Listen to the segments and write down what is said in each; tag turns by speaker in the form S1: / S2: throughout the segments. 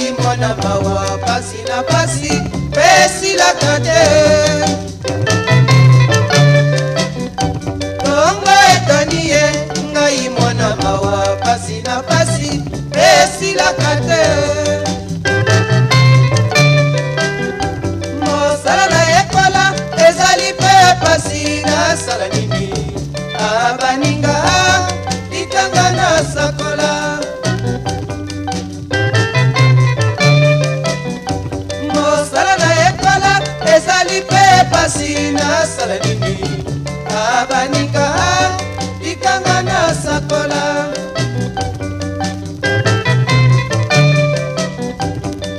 S1: ngai mwana mawa pasi na pasi mpe silaka te tongo etani ye ngai mwana mawa pasi na pasi mpe silaka te mosala na ekola ezali mpe pasi nasala nini epasi nasala nini abanika likanga nasakola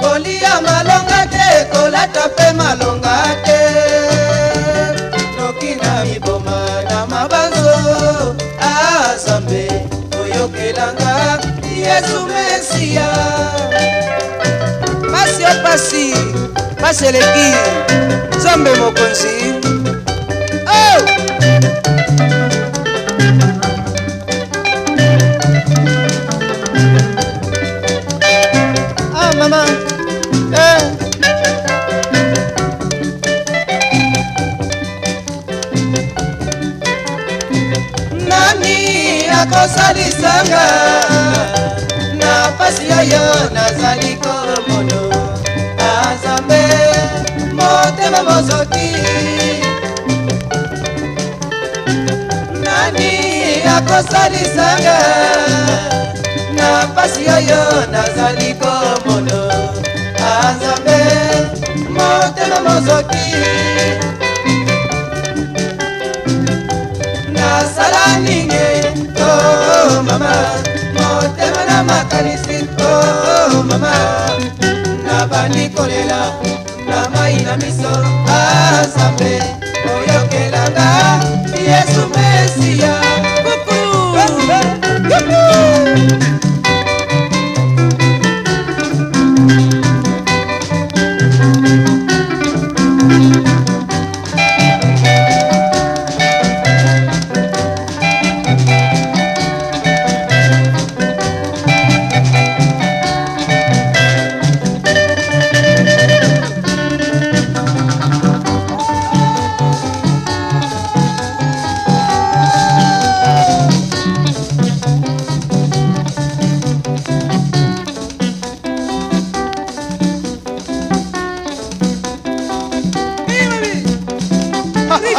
S1: kolia malonga te kolata mpe malonga te noki na miboma na mabanzo azambe oyokelanga yesu mesia pasi opasi mpasi eleki nzambe mokonzi oh! ah, mama eh. nani akosalisanga na pasi oyo nazali komono ekoti nani akosalisanga na mpasi oyo nazali komono azambe motema mozoki nasala ninge o oh, mama motema na makanisi o oh, mama nabandi kolela na mai na miso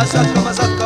S1: Așa că